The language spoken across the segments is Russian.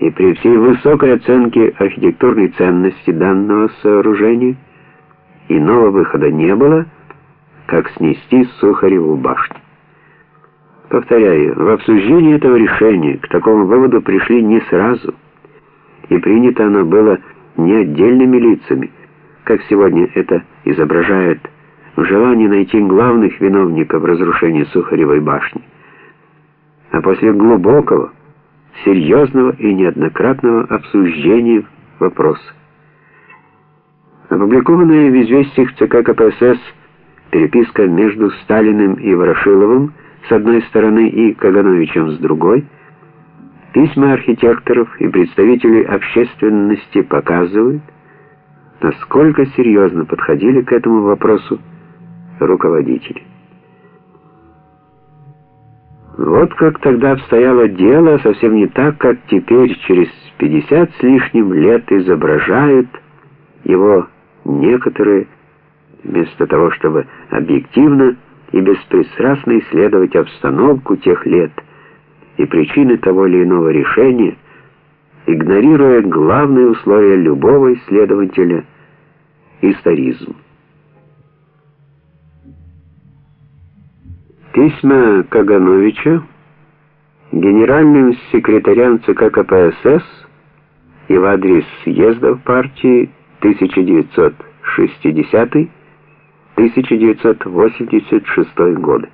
И при всей высокой оценке архитектурной ценности данного сооружения иного выхода не было, как снести Сухареву башню. Повторяю, в обсуждении этого решения к такому выводу пришли не сразу, и принято оно было не отдельными лицами, как сегодня это изображает в желании найти главных виновников разрушения Сухаревой башни, а после глубокого, серьезного и неоднократного обсуждения вопроса. Опубликованная в известиях ЦК КПСС переписка между Сталиным и Ворошиловым с одной стороны и Кагановичем с другой, письма архитекторов и представителей общественности показывают, насколько серьезно подходили к этому вопросу руководители. Вот как тогда обстояло дело, совсем не так, как теперь, через 50 с лишним лет изображают его некоторые, вместо того, чтобы объективно и беспристрастно исследовать обстановку тех лет и причины того или иного решения, игнорируя главные условия любого исследователя — историзм. Письма Кагановича генеральным секретарям ЦК КПСС и в адрес съездов партии 1960-1986 годы.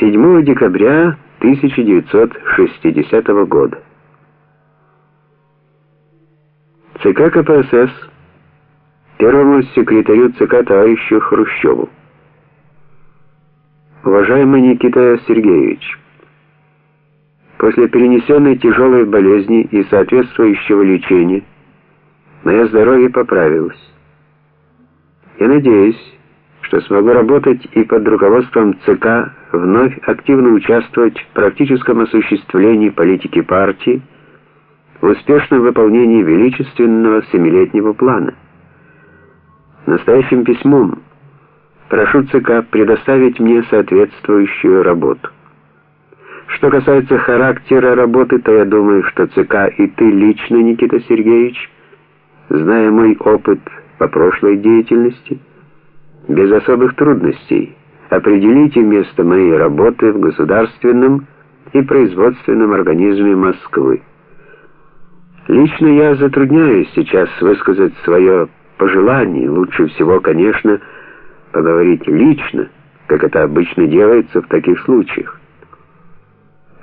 7 декабря 1960 года. ЦК КПСС первому секретарю ЦК товарищу Хрущеву. Уважаемый Никита Сергеевич, после перенесенной тяжелой болезни и соответствующего лечения мое здоровье поправилось. Я надеюсь, что смогу работать и под руководством ЦК вновь активно участвовать в практическом осуществлении политики партии, в успешном выполнении величественного семилетнего плана. Настоящим письмом прошу ЦК предоставить мне соответствующую работу. Что касается характера работы, то я думаю, что ЦК и ты лично, Никита Сергеевич, зная мой опыт по прошлой деятельности, без особых трудностей определите место моей работы в государственном и производственном организме Москвы. Лично я затрудняюсь сейчас высказать свое пожеланий. Лучше всего, конечно, поговорить лично, как это обычно делается в таких случаях.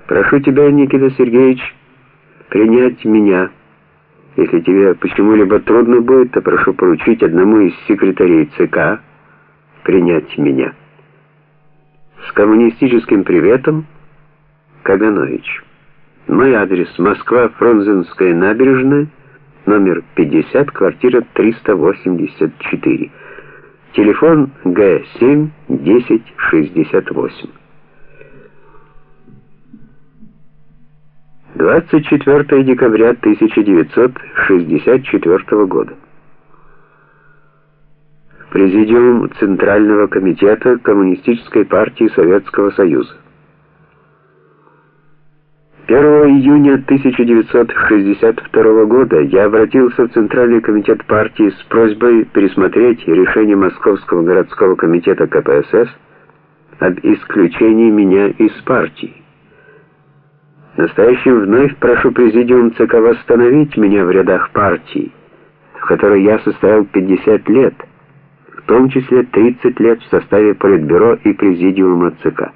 Прошу тебя, Никита Сергеевич, принять меня. Если тебе почему-либо трудно будет, то прошу поручить одному из секретарей ЦК принять меня. С коммунистическим приветом, Каганович. Мой адрес Москва, Фрунзенская набережная, номер 50, квартира 384. Телефон Г7 1068. 24 декабря 1964 года. Президиум Центрального комитета Коммунистической партии Советского Союза. 1 июня 1962 года я обратился в Центральный комитет партии с просьбой пересмотреть решение Московского городского комитета КПСС об исключении меня из партии. Настоящим вновь прошу президиум ЦК восстановить меня в рядах партии, в которой я состоял 50 лет, в том числе 30 лет в составе Политбюро и президиума ЦК.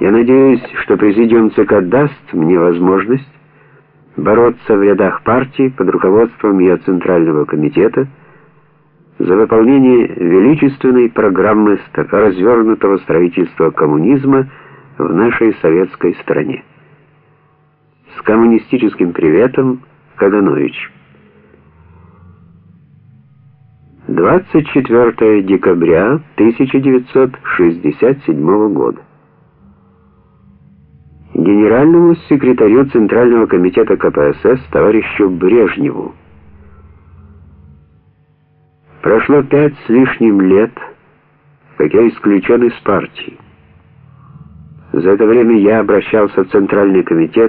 Я надеюсь, что президиум ЦК даст мне возможность бороться в рядах партии под руководством ее Центрального комитета за выполнение величественной программы развернутого строительства коммунизма в нашей советской стране. С коммунистическим приветом, Каганович. 24 декабря 1967 года генеральному секретарю Центрального комитета КПСС товарищу Брежневу. Прошло пять с лишним лет, как я исключен из партии. За это время я обращался в Центральный комитет,